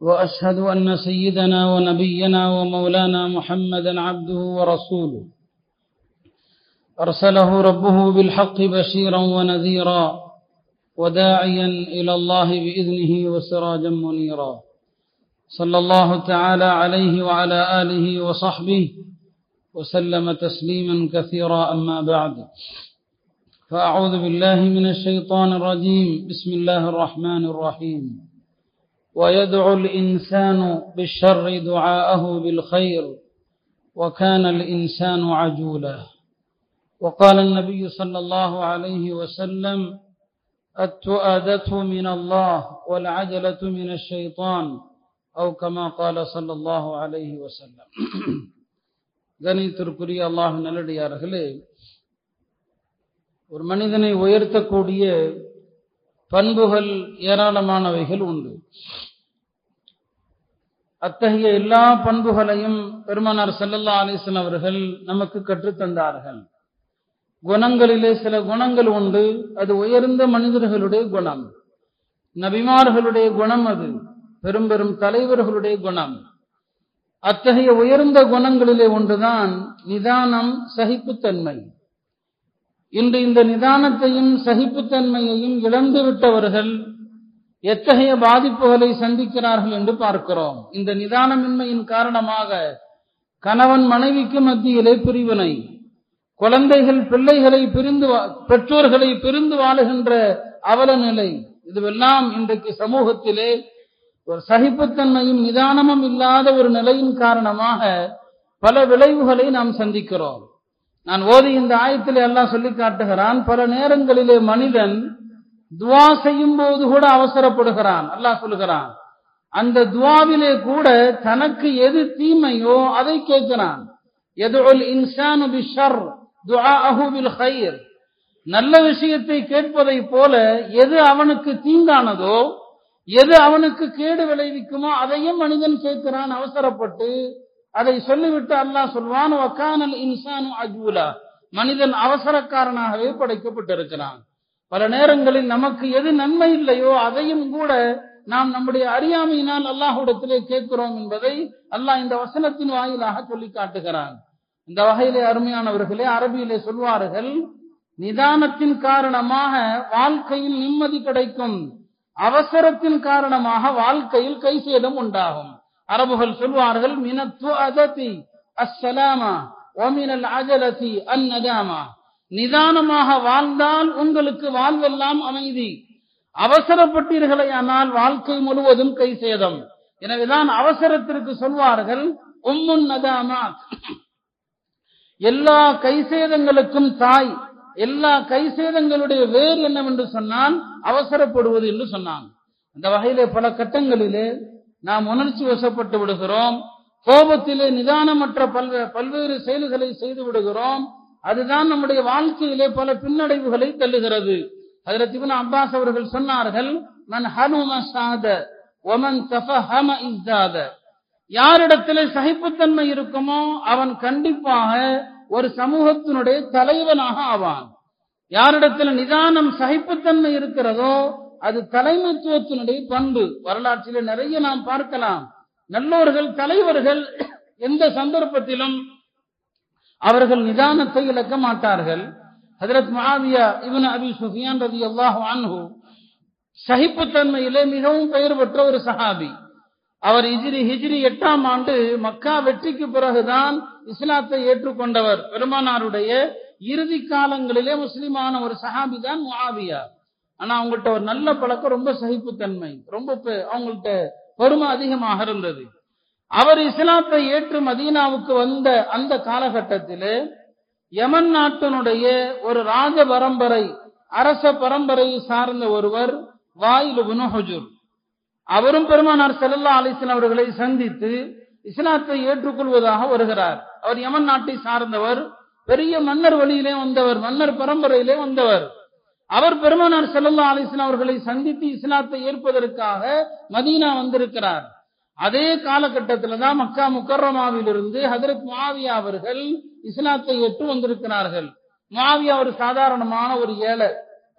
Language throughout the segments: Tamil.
وأشهد أن سيدنا ونبينا ومولانا محمدا عبده ورسوله. أرسله ربه بالحق بشيرا ونذيرا وداعيا إلى الله بإذنه وسراجا منيرا. صلى الله تعالى عليه وعلى آله وصحبه وسلم تسليما كثيرا. أما بعد فأعوذ بالله من الشيطان الرجيم. بسم الله الرحمن الرحيم. ويدعو الإنسان بالشر دعاءه بالخير وكان الإنسان عجولا وقال النبي صلى الله عليه وسلم التؤادة من الله والعجلة من الشيطان أو كما قال صلى الله عليه وسلم கணித்திற்குரிய அல்லாஹ் நல்லடியார்களே ஒரு மனிதனை உயர்த்தக்கூடிய பண்புகள் ஏராளமானவைகள் உண்டு அத்தகைய எல்லா பண்புகளையும் பெருமானார் செல்லல்லா அலிசன் அவர்கள் நமக்கு கற்றுத்தந்தார்கள். குணங்களிலே சில குணங்கள் உண்டு. அது உயர்ந்த மனிதர்களுடைய குணம். நபிமார்களுடைய குணம் அது. பெரும் பெரும் தலைவர்களுடைய குணம். அத்தகைய உயர்ந்த குணங்களிலே ஒன்றுதான் நிதானம் சகிப்புத்தன்மை. இன்று இந்த நிதானத்தையும் சகிப்புத்தன்மையையும் இழந்து விட்டவர்கள் எத்தகைய பாதிப்புகளை சந்திக்கிறார்கள் என்று பார்க்கிறோம். இந்த நிதானமின்மையின் காரணமாக கணவன் மனைவிக்கு மத்தியிலே பிரிவினை குழந்தைகள் பிள்ளைகளை பிரிந்து பெற்றோர்களை பிரிந்து வாழுகின்ற அவல நிலை இதுவெல்லாம் இன்றைக்கு சமூகத்திலே ஒரு சகிப்புத்தன்மையும் நிதானமும் இல்லாத ஒரு நிலையின் காரணமாக பல விளைவுகளை நாம் சந்திக்கிறோம். நான் ஓதி இந்த ஆயத்தில் எல்லாம் சொல்லி காட்டுகிறான் பல நேரங்களிலே மனிதன் துவா செய்யும் போது கூட அவசரப்படுகிறான். அல்லாஹ் சொல்லுகிறான். அந்த துவாவிலே கூட தனக்கு எது தீமையோ அதை கேட்கிறான். எதுல் இன்சானு பிஷர் ஹைர் நல்ல விஷயத்தை கேட்பதை போல எது அவனுக்கு தீங்கானதோ எது அவனுக்கு கேடு விளைவிக்குமோ அதையும் மனிதன் கேட்கிறான் அவசரப்பட்டு. அதை சொல்லிவிட்டு அல்லாஹ் சொல்வான் வக்கானல் இன்சானு அஜூலா மனிதன் அவசரக்காரனாகவே படைக்கப்பட்டிருக்கிறான். பல நேரங்களில் நமக்கு எது நன்மை இல்லையோ அதையும் கூட நாம் நம்முடைய அறியாமையினால் அல்லாஹுடத்திலே கேட்கிறோம் என்பதை அல்லாஹ் இந்த வசனத்தின் வாயிலாக சொல்லி காட்டுகிறான். இந்த வகையிலே அருமையானவர்களே அரபியிலே சொல்வார்கள் நிதானத்தின் காரணமாக வாழ்க்கையில் நிம்மதி கிடைக்கும். அவசரத்தின் காரணமாக வாழ்க்கையில் கைசேதம் உண்டாகும். அரபுகள் சொல்வார்கள் மினத்து அததி அஸ்ஸலாமா ஒமினல் அஜலதி அந்நதாமா நிதானமாக வாழ்ந்தால் உங்களுக்கு வாழ்வெல்லாம் அமைதி. அவசரப்பட்டீர்களே ஆனால் வாழ்க்கை முழுவதும் கை சேதம். எனவேதான் அவசரத்திற்கு சொல்வார்கள் உம்முன் நதாமா எல்லா கைசேதங்களுக்கும் தாய் எல்லா கை சேதங்களுடைய வேறு என்னவென்று சொன்னால் அவசரப்படுவது என்று சொன்னாங்க. அந்த வகையிலே பல கட்டங்களிலே நாம் உணர்ச்சி வசப்பட்டு விடுகிறோம் கோபத்திலே நிதானமற்ற பல்வே பல்வேறு செயல்களை செய்து விடுகிறோம் அதுதான் நம்முடைய வாழ்க்கையிலே பல பின்னடைவுகளை தள்ளுகிறது. அதில் திபுன் அப்பாஸ் அவர்கள் சொன்னார்கள் மன் ஹனும சாத ஒமன் தஃபஹம இஸ்தாத யாரிடத்திலே சகிப்புத்தன்மை இருக்குமோ அவன் கண்டிப்பாக ஒரு சமூகத்தினுடைய தலைவனாக ஆவான். யாரிடத்தில் நிதானம் சகிப்புத்தன்மை இருக்கிறதோ அது தலைமைத்துவத்தினுடைய பண்பு. வரலாற்றில் நிறைய நாம் பார்க்கலாம். நல்லோர்கள் தலைவர்கள் எந்த சந்தர்ப்பத்திலும் அவர்கள் நிதானத்தை இழக்க மாட்டார்கள். ஹதரத் மாவியா இவன் அபி சுஃபியான் ரதி அல்லாஹு அன்ஹு சகிப்புத்தன்மையிலே மிகவும் பெயர் பெற்ற ஒரு சஹாபி. அவர் ஹிஜ்ரி ஹிஜ்ரி எட்டாம் ஆண்டு மக்கா வெற்றிக்கு பிறகுதான் இஸ்லாத்தை ஏற்றுக்கொண்டவர். பெருமானாருடைய இறுதி காலங்களிலே முஸ்லிமான ஒரு சஹாபி தான் மாவியா ஆனா அவங்கள்ட்ட ஒரு நல்ல பழக்கம் ரொம்ப சகிப்புத்தன்மை ரொம்ப அவங்கள்ட்ட பொறுமை அதிகமாக இருந்தது. அவர் இஸ்லாத்தை ஏற்று மதீனாவுக்கு வந்த அந்த காலகட்டத்திலே யமன் நாட்டினுடைய ஒரு ராஜ பரம்பரை அரச பரம்பரையை சார்ந்த ஒருவர் வாயில் ஹுஜூர். அவரும் பெருமானார் செல்லல்லா அலிஸ்லாம் அவர்களை சந்தித்து இஸ்லாத்தை ஏற்றுக்கொள்வதாக வருகிறார். அவர் யமன் நாட்டை சார்ந்தவர் பெரிய மன்னர் வழியிலே வந்தவர் மன்னர் பரம்பரையிலே வந்தவர். அவர் பெருமானார் செல்லல்லா அலிஸ்லாம் அவர்களை சந்தித்து இஸ்லாத்தை ஏற்பதற்காக மதீனா வந்திருக்கிறார். அதே காலகட்டத்தில் தான் மக்கா முக்கர்ரமாவிலிருந்து ஹதரத் மாவியா அவர்கள் இஸ்லாத்தை ஏற்று வந்திருக்கிறார்கள். மாவியா ஒரு சாதாரணமான ஒரு ஏழை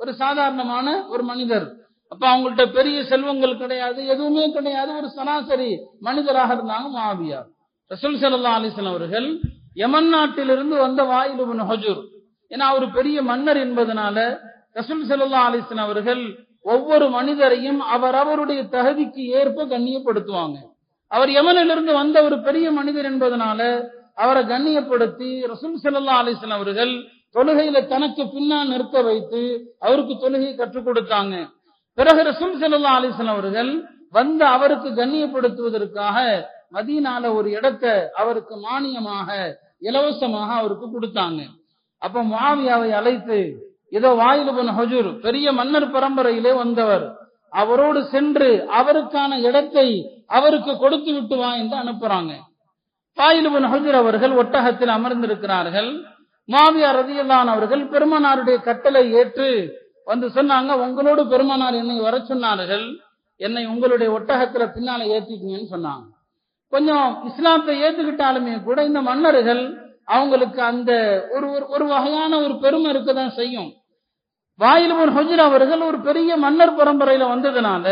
ஒரு சாதாரணமான ஒரு மனிதர். அப்ப அவங்கள்ட்ட பெரிய செல்வங்கள் கிடையாது எதுவுமே கிடையாது ஒரு சராசரி மனிதராக இருந்தாங்க மாவியா ரசூல் சல்லா அலிஸ்லாம் அவர்கள் யமன் நாட்டிலிருந்து வந்த வாயில் ஹஜூர். ஏன்னா அவர் பெரிய மன்னர் என்பதனால ரசூல் சல்லா அலிஸ்லாம் அவர்கள் ஒவ்வொரு மனிதரையும் அவர் அவருடைய தகுதிக்கு ஏற்ப கண்ணியப்படுத்துவாங்க. அவர் யமனிலிருந்து வந்த ஒரு பெரிய மனிதர் என்பதனால அவரை கண்ணியப்படுத்தி ரசூல் சல்லா அலிஸ்லாம் அவர்கள் தொழுகையில தனக்கு பின்னால் நிறுத்த வைத்து அவருக்கு தொழுகை கற்றுக் கொடுத்தாங்க. பிறகு ரசூல் சல்லா அலிஸ்லாம் அவர்கள் வந்து அவருக்கு கண்ணியப்படுத்துவதற்காக மதீனால ஒரு இடத்தை அவருக்கு மானியமாக இலவசமாக அவருக்கு கொடுத்தாங்க. அப்ப மாவியாவை அழைத்து இதோ வாயிலுபன் ஹஜூர் பெரிய மன்னர் பரம்பரையிலே வந்தவர். அவரோடு சென்று அவருக்கான இடத்தை அவருக்கு கொடுத்து விட்டு வா என்று அனுப்புறாங்க. வாயிலுபன் ஹஜூர் அவர்கள் ஒட்டகத்தில் அமர்ந்திருக்கிறார்கள். மாவியா ரதியல்லான் அவர்கள் பெருமனாருடைய கட்டளை ஏற்று வந்து சொன்னாங்க உங்களோடு பெருமனார் என்னை வர சொன்னார்கள். என்னை உங்களுடைய ஒட்டகத்துல பின்னால ஏத்திக்கீங்கன்னு சொன்னாங்க. கொஞ்சம் இஸ்லாத்தை ஏத்துக்கிட்டாலுமே கூட இந்த மன்னர்கள் அவங்களுக்கு அந்த ஒரு ஒரு வகையான ஒரு பெருமை இருக்கதான் செய்யும். வாயிலுபன் ஹொஜர் அவர்கள் ஒரு பெரிய மன்னர் பரம்பரையில வந்ததுனால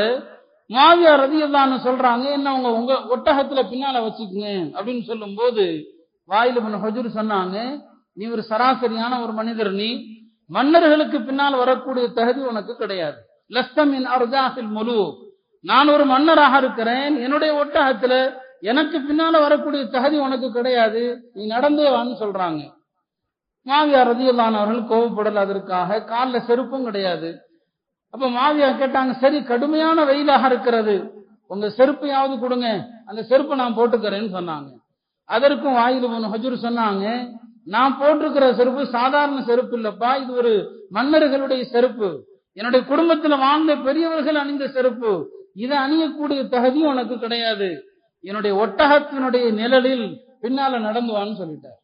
மாவியா ரதியதான்னு சொல்றாங்க என்ன அவங்க உங்க ஒட்டகத்துல பின்னால வச்சுக்குங்க அப்படின்னு சொல்லும் போது வாயிலுமன் ஹொஜர் சொன்னாங்க நீ ஒரு சராசரியான ஒரு மனிதர் நீ மன்னர்களுக்கு பின்னால் வரக்கூடிய தகுதி உனக்கு கிடையாது. லஸ்தமின் அர்ஜாசில் முழு நான் ஒரு மன்னராக இருக்கிறேன் என்னுடைய ஒட்டகத்துல எனக்கு பின்னால வரக்கூடிய தகுதி உனக்கு கிடையாது. நீ நடந்தே வான்னு சொல்றாங்க. மாவியார் ரதியுல்லானவர்கள் கோவப்படல் அதற்காக காலில் செருப்பும் கிடையாது. அப்ப மாவியார் கேட்டாங்க சரி கடுமையான வெயிலாக இருக்கிறது. உங்க செருப்பையாவது கொடுங்க. அந்த செருப்பை நான் போட்டுக்கிறேன்னு சொன்னாங்க. அதற்கும் வாயில் போன ஹஜூர் சொன்னாங்க நான் போட்டிருக்கிற செருப்பு சாதாரண செருப்பு இல்லப்பா இது ஒரு மன்னர்களுடைய செருப்பு. என்னுடைய குடும்பத்துல வாழ்ந்த பெரியவர்கள் அணிந்த செருப்பு. இதை அணியக்கூடிய தகுதி உனக்கு கிடையாது. என்னுடைய ஒட்டகத்தினுடைய நிழலில் பின்னால நடந்து வான்னு சொல்லிட்டார்.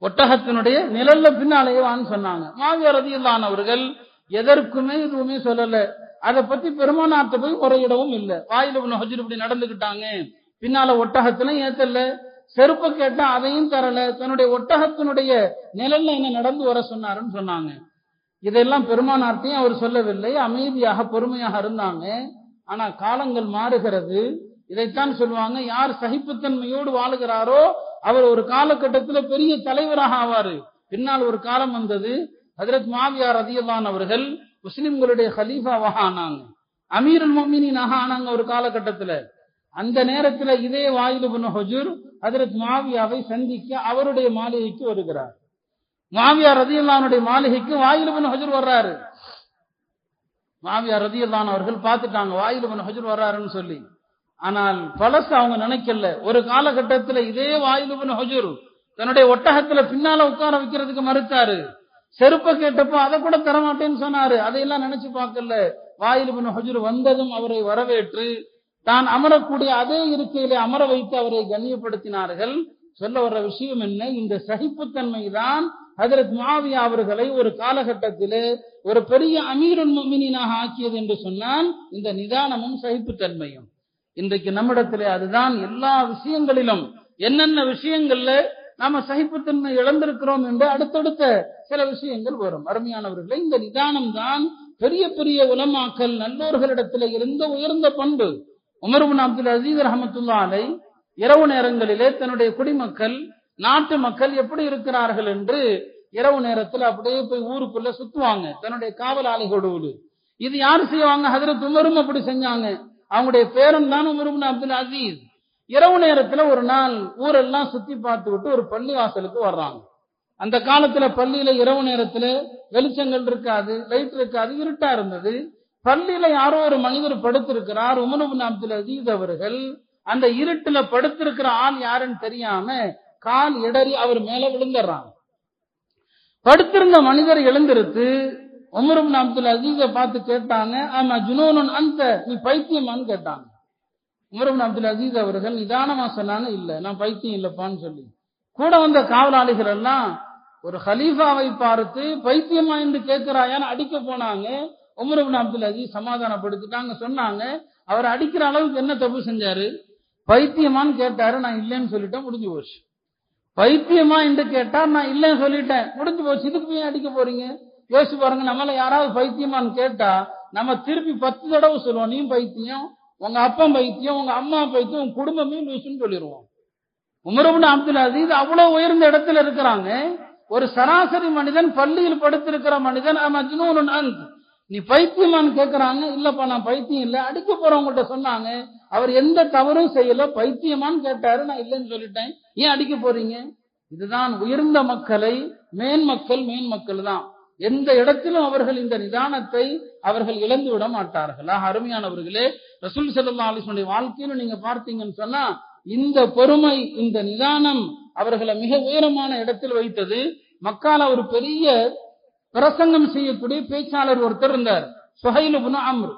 ஒட்டகத்தினுடைய நிழல்ல பின்னாலேயே வான்னு சொன்னாங்க. மாவிய அவர்கள் எதற்குமே எதுவுமே சொல்லல. அதை பத்தி பெருமானார்த்த போய் முறையிடவும் இல்லை. வாயில ஹஜர் இப்படி நடந்துகிட்டாங்க. பின்னால ஒட்டகத்திலும் ஏத்தல. செருப்பை கேட்டா அதையும் தரல. தன்னுடைய ஒட்டகத்தினுடைய நிழல்ல என்ன நடந்து வர சொன்னாருன்னு சொன்னாங்க. இதெல்லாம் பெருமானார்த்தையும் அவர் சொல்லவில்லை. அமைதியாக பொறுமையாக இருந்தாங்க. ஆனா காலங்கள் மாறுகிறது. இதைத்தான் சொல்லுவாங்க. யார் சகிப்புத்தன்மையோடு வாழுகிறாரோ அவர் ஒரு காலகட்டத்தில் பெரிய தலைவராக ஆவாரு. பின்னால் ஒரு காலம் வந்தது. ஹதரத் மாவியார் ரதியல்லான் அவர்கள் முஸ்லிம்களுடைய ஹலீஃபாவாக ஆனாங்க. அமீரல் மொமினாக ஆனாங்க ஒரு காலகட்டத்துல. அந்த நேரத்துல இதே வாயில் பண்ண ஹஜூர் ஹதரத் மாவியாவை சந்திக்க அவருடைய மாளிகைக்கு வருகிறார். மாவியார் ரதியல்லானுடைய மாளிகைக்கு வாயில் பண்ண ஹஜூர் வர்றாரு. மாவியார் ரதியல்லான் அவர்கள் பார்த்துட்டாங்க வாயில் பண்ண ஹஜூர் வர்றாருன்னு சொல்லி. ஆனால் பழசு அவங்க நினைக்கல. ஒரு காலகட்டத்தில் இதே வாயிலுபன் ஹொஜூர் தன்னுடைய ஒட்டகத்துல பின்னால உட்கார வைக்கிறதுக்கு மறுத்தாரு. செருப்ப கேட்டப்போ அதை கூட தரமாட்டேன்னு சொன்னாரு. அதையெல்லாம் நினைச்சு பார்க்கல. வாயிலுபன் ஹொஜூர் வந்ததும் அவரை வரவேற்று தான் அமரக்கூடிய அதே இருக்கையிலே அமர வைத்து அவரை கண்ணியப்படுத்தினார்கள். சொல்ல வர்ற விஷயம் என்ன? இந்த சகிப்புத்தன்மை தான் ஹதரத் மாவியா அவர்களை ஒரு காலகட்டத்திலே ஒரு பெரிய அமீருன் முமினாக ஆக்கியது என்று சொன்னால் இந்த நிதானமும் சகிப்புத்தன்மையும். இன்றைக்கு நம்மிடத்திலே அதுதான் எல்லா விஷயங்களிலும். என்னென்ன விஷயங்கள்ல நாம சகிப்புத்தன்மை இழந்திருக்கிறோம் என்று அடுத்தடுத்த சில விஷயங்கள் வரும். அருமையானவர்களே இந்த நிதானம் தான் பெரிய பெரிய உலமாக்கல் நல்லோர்களிடத்தில் இருந்த உயர்ந்த பண்பு. உமர்பின் அப்துல் அசீஸ் ரஹமத்துல்லா அலை இரவு நேரங்களிலே தன்னுடைய குடிமக்கள் நாட்டு மக்கள் எப்படி இருக்கிறார்கள் என்று இரவு நேரத்தில் அப்படியே போய் ஊருக்குள்ள சுத்துவாங்க. தன்னுடைய காவல் ஆலைகளோடு இது யாரு செய்வாங்க? ஹதரத் உமரும் அப்படி செஞ்சாங்க. அவங்களுடைய பேரன் தான் உமருபின் அப்துல் அசீஸ். இரவு நேரத்துல ஒரு நாள் ஊரெல்லாம் சுத்தி பார்த்து விட்டு ஒரு பள்ளி வாசலுக்கு வர்றாங்க. அந்த காலத்துல பள்ளியில இரவு நேரத்துல வெளிச்சங்கள் இருக்காது லைட் இருக்காது இருட்டா இருந்தது. பள்ளியில யாரோ ஒரு மனிதர் படுத்திருக்கிறார் உமருபின் அப்துல் அசீஸ் அவர்கள். அந்த இருட்டுல படுத்திருக்கிற ஆள் யாருன்னு தெரியாம கால் இடறி அவர் மேல விழுந்துடுறாங்க படுத்திருந்த மனிதர் எழுந்திருத்து உமரும் அப்துல் அசீஸை பார்த்து கேட்டாங்க ஆமா ஜுனோனன் அந்த நீ பைத்தியமான்னு கேட்டாங்க. உமர் அப்துல் அசீஸ் அவர்கள் நிதானமா சொன்னாங்க இல்ல நான் பைத்தியம் இல்லப்பான்னு சொல்லி. கூட வந்த காவலாளிகள் எல்லாம் ஒரு ஹலீஃபாவை பார்த்து பைத்தியமா என்று கேட்கிறாயான்னு அடிக்க போனாங்க. உமரபின் அப்துல் அசீஸ் சமாதானப்படுத்திட்டாங்க சொன்னாங்க. அவர் அடிக்கிற அளவுக்கு என்ன தப்பு செஞ்சாரு? பைத்தியமான்னு கேட்டாரு நான் இல்லைன்னு சொல்லிட்டேன் முடிஞ்சு போச்சு. பைத்தியமா என்று கேட்டா நான் இல்லைன்னு சொல்லிட்டேன் முடிஞ்சு போச்சு இதுக்கு போய் அடிக்க போறீங்க? யோசிச்சு பாருங்க நம்மள யாராவது பைத்தியமான்னு கேட்டா நம்ம திருப்பி பத்து தடவை சொல்லுவோம் நீ பைத்தியம் உங்க அப்பா பைத்தியம் உங்க அம்மா பைத்தியம் உங்க குடும்பமே லூசுன்னு சொல்லிடுவோம் உமரபுன் அப்துல் அசீஸ் அவ்வளவு உயர்ந்த இடத்துல இருக்கிறாங்க. ஒரு சராசரி மனிதன் பள்ளியில் படுத்திருக்கிற மனிதன் மஜ்னூன் அந்த் நீ பைத்தியமான்னு கேட்கறாங்க இல்லப்பா நான் பைத்தியம் இல்ல. அடிக்க போறவங்கள்ட்ட சொன்னாங்க அவர் எந்த தவறும் செய்யல பைத்தியமான்னு கேட்டாரு நான் இல்லைன்னு சொல்லிட்டேன். ஏன் அடிக்க போறீங்க? இதுதான் உயர்ந்த மக்களை மேன் மக்கள் மேன் மக்கள் தான். எந்த இடத்திலும் அவர்கள் இந்த நிதானத்தை அவர்கள் இழந்து விட மாட்டார்கள். ஆக, அருமையானவர்களே ரசூல் சல்லா அலிஸ்வனுடைய வாழ்க்கையில நீங்க பார்த்தீங்கன்னு சொன்னா இந்த பொறுமை இந்த நிதானம் அவர்களை மிக உயரமான இடத்தில் வைத்தது. மக்கால ஒரு பெரிய பிரசங்கம் செய்யக்கூடிய பேச்சாளர் ஒருத்தர் இருந்தார். சுஹைல் அம்ரு.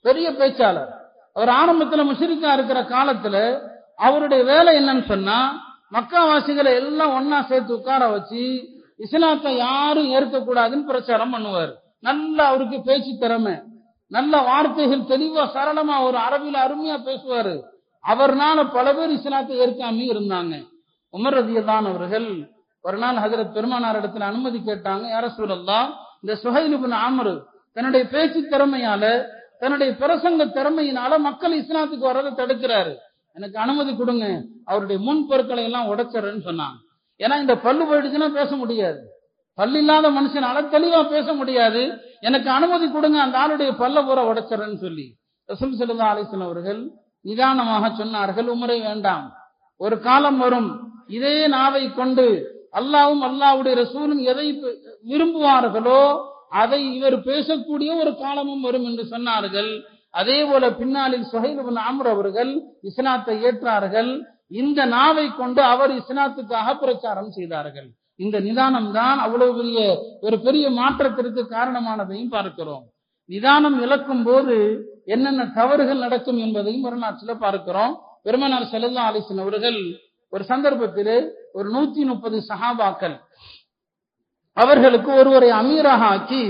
பெரிய பேச்சாளர். அவர் ஆரம்பத்துல முஷரிக்கா இருக்கிற காலத்துல அவருடைய வேலை என்னன்னு சொன்னா மக்காவாசிகளை எல்லாம் ஒன்னா சேர்த்து உட்கார வச்சு இஸ்லாத்தை யாரும் ஏற்கக்கூடாதுன்னு பிரச்சாரம் பண்ணுவார். நல்ல அவருக்கு பேச்சு திறமை. நல்ல வார்த்தைகள் தெளிவா சரளமா ஒரு அரபில அருமையா பேசுவாரு. அவர்னால பல பேர் இஸ்லாத்தை ஏற்காம இருந்தாங்க. உமர் ரதியதான் அவர்கள் ஒரு நாள் ஹசரத் பெருமானார் இடத்துல அனுமதி கேட்டாங்க யார சூழல்லாம் இந்த சுஹைலிபின் ஆமரு தன்னுடைய பேச்சு திறமையால தன்னுடைய பிரசங்க திறமையினால மக்கள் இஸ்லாத்துக்கு வர்றதை தடுக்கிறாரு. எனக்கு அனுமதி கொடுங்க அவருடைய முன் பொருட்களை எல்லாம் உடைச்சறேன்னு சொன்னாங்க. ஏன்னா இந்த பல்லு போயிடுச்சுன்னா பேச முடியாது. பல்லு இல்லாத மனுஷனால தெளிவா பேச முடியாது. எனக்கு அனுமதி கொடுங்க அந்த ஆளுடைய பல்ல பூரா உடைச்சிடுறேன்னு சொல்லி ரசூல் சல்லா அலிஸ்லாம் அவர்கள் நிதானமாக சொன்னார்கள் உமரை வேண்டாம். ஒரு காலம் வரும். இதே நாவை கொண்டு அல்லாவும் அல்லாவுடைய ரசூலும் எதை விரும்புவார்களோ அதை இவர் பேசக்கூடிய ஒரு காலமும் வரும் என்று சொன்னார்கள். அதே போல பின்னாளில் சுஹைல் அம்ர் அவர்கள் இஸ்லாத்தை ஏற்றார்கள். இந்த நாவை கொண்டு அவர் இஸ்லாத்துக்காக பிரச்சாரம் செய்தார்கள். இந்த நிதானம் தான் அவ்வளவு பெரிய ஒரு பெரிய மாற்றத்திற்கு காரணமானதையும் பார்க்கிறோம். நிதானம் இழக்கும் போது என்னென்ன தவறுகள் நடக்கும் என்பதையும் வரலாற்றில் பார்க்கிறோம். பெருமனார் செல்லா அலிசன் அவர்கள் ஒரு சந்தர்ப்பத்தில் ஒரு நூத்தி முப்பது சஹாபாக்கள் அவர்களுக்கு ஒருவரை அமீராக ஆக்கி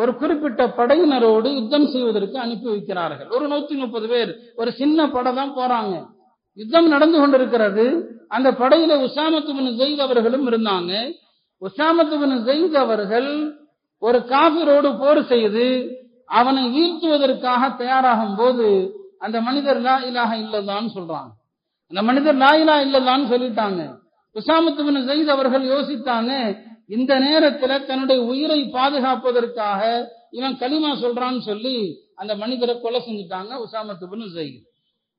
ஒரு குறிப்பிட்ட படையினரோடு யுத்தம் செய்வதற்கு அனுப்பி வைக்கிறார்கள். ஒரு நூத்தி முப்பது பேர் ஒரு சின்ன படை தான் போறாங்க. யுத்தம் நடந்து கொண்டிருக்கிறது. அந்த படையில உசாமத்துபின் ஜெயித் அவர்களும் இருந்தாங்க. உசாமத்துபின் ஜெயித் அவர்கள் ஒரு காபிரோடு போர் செய்து அவனை வீழ்த்துவதற்காக தயாராகும் போது அந்த மனிதர் லா இலாக இல்லதான்னு சொல்றாங்க. அந்த மனிதர் லா இலா இல்லதான்னு சொல்லிட்டாங்க. உசாமத்துபின் ஜெயித் அவர்கள் யோசித்தாங்க இந்த நேரத்துல தன்னுடைய உயிரை பாதுகாப்பதற்காக இவன் களிமா சொல்றான்னு சொல்லி அந்த மனிதரை கொலை செஞ்சுட்டாங்க உசாமத்துபின் ஜெயித்.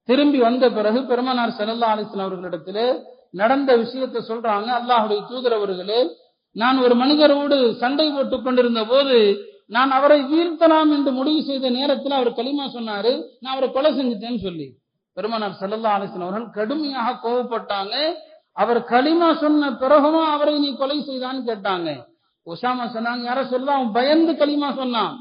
திரும்பி வந்த பிறகு பெருமனார் செல்லல்லா அலிஸ்லாம் அவர்களிடத்திலே நடந்த விஷயத்தை சொல்றாங்க. அல்லாஹுடைய தூதர் அவர்களே நான் ஒரு மனிதரோடு சண்டை போட்டுக் கொண்டிருந்த போது நான் அவரை வீழ்த்தலாம் என்று முடிவு செய்த நேரத்தில் அவர் களிமா சொன்னாரு. நான் அவரை கொலை செஞ்சுட்டேன்னு சொல்லி. பெருமனார் செல்லல்லா அலிஸ்லாம் அவர்கள் கடுமையாக கோவப்பட்டாங்க. அவர் களிமா சொன்ன பிறகுமா அவரை நீ கொலை செய்தான்னு கேட்டாங்க. உஷாமா சொன்னாங்க யார சொல்ல அவன் பயந்து களிமா சொன்னான்.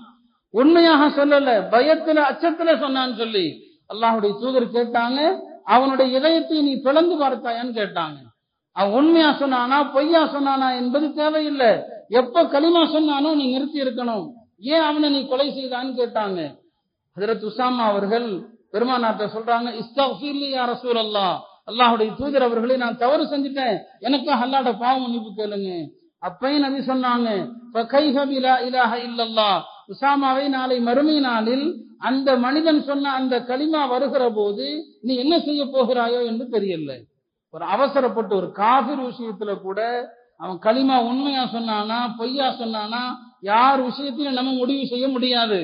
உண்மையாக சொல்லல பயத்துல அச்சத்துல சொன்னான்னு சொல்லி. அல்லாஹுடைய தூதர் கேட்டாங்க அவனுடைய இதயத்தை நீ பிளந்து பார்த்தாயான்னு கேட்டாங்க. அவன் உண்மையா சொன்னானா பொய்யா சொன்னானா என்பது தேவையில்லை. எப்ப களிமா சொன்னானோ நீ நிறுத்தி இருக்கணும். ஏன் அவனை நீ கொலை செய்தான்னு கேட்டாங்க. ஹதரத் உசாமா அவர்கள் பெருமானாட்ட சொல்றாங்க இஸ்தஃபீர்லி ரசூல் அல்லா அல்லாஹுடைய தூதர் அவர்களை நான் தவறு செஞ்சுட்டேன். எனக்கு அல்லாட பாவம் மன்னிப்பு கேளுங்க. அப்பையும் நபி சொன்னாங்க இல்லல்லா உசாமாவை நாளை மறுமை நாளில் அந்த மனிதன் சொன்ன அந்த களிமா வருகிற போது நீ என்ன செய்ய போகிறாயோ என்று தெரியல ஒரு அவசரப்பட்டு ஒரு காபிர் விஷயத்துல கூட அவன் களிமா உண்மையா சொன்னானா பொய்யா சொன்னானா யார் விஷயத்திலும் நம்ம முடிவு செய்ய முடியாது.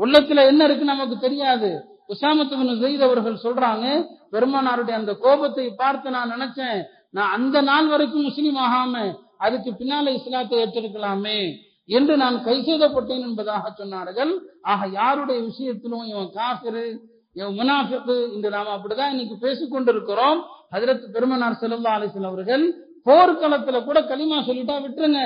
உள்ளத்துல என்ன இருக்கு நமக்கு தெரியாது. உசாமத்துவன் ஜெயித் அவர்கள் சொல்றாங்க பெருமானாருடைய அந்த கோபத்தை பார்த்து நான் நினைச்சேன் நான் அந்த நாள் வரைக்கும் முஸ்லீம் ஆகாம அதுக்கு பின்னால இஸ்லாத்தை ஏற்றிருக்கலாமே. என்று நான் கை செய்தப்பட்டேன் என்பதாக சொன்னார்கள். ஆக யாருடைய விஷயத்திலும் இவன் காசிரு இவன் முனாஃபிக்கு இன்று நாம அப்படிதான் இன்னைக்கு பேசிக்கொண்டிருக்கிறோம் ஹதரத் பெருமனார் செல்லல்லா அலிசன் அவர்கள் போர்க்களத்துல கூட களிமா சொல்லிட்டா விட்டுருங்க.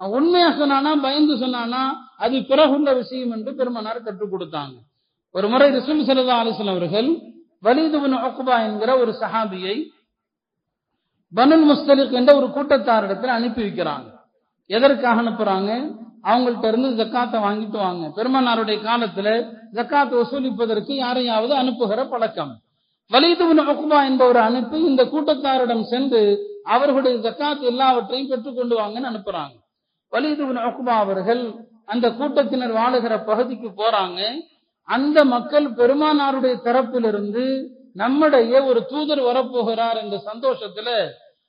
உண்மையா சொன்னானா பயந்து சொன்னானா அது பிறகுள்ள விஷயம் என்று பெருமனார் கற்றுக் கொடுத்தாங்க. ஒரு முறை ரிசுல் சல்லா அலிசன் அவர்கள் வலிதுபின் ஒக்குபா என்கிற ஒரு சஹாபியை பனுல் முஸ்தலிக் என்ற ஒரு கூட்டத்தாரிடத்தில் அனுப்பி வைக்கிறாங்க. எதற்காக அனுப்புறாங்க? அவங்கள்ட்ட இருந்து ஜக்காத்தை வாங்கிட்டு வாங்க. பெருமானாருடைய காலத்துல ஜக்காத்தை வசூலிப்பதற்கு யாரையாவது அனுப்புகிற பழக்கம். வலிதுபின் ஒக்குபா என்பவர் அனுப்பி இந்த கூட்டத்தாரிடம் சென்று அவர்களுடைய ஜக்காத் எல்லாவற்றையும் பெற்றுக்கொண்டு வாங்கன்னு அனுப்புறாங்க. வலிதுபின் ஒக்குபா அவர்கள் அந்த கூட்டத்தினர் வாழுகிற பகுதிக்கு போறாங்க. அந்த மக்கள் பெருமானாருடைய தரப்பிலிருந்து நம்முடைய ஒரு தூதர் வரப்போகிறார் என்ற சந்தோஷத்துல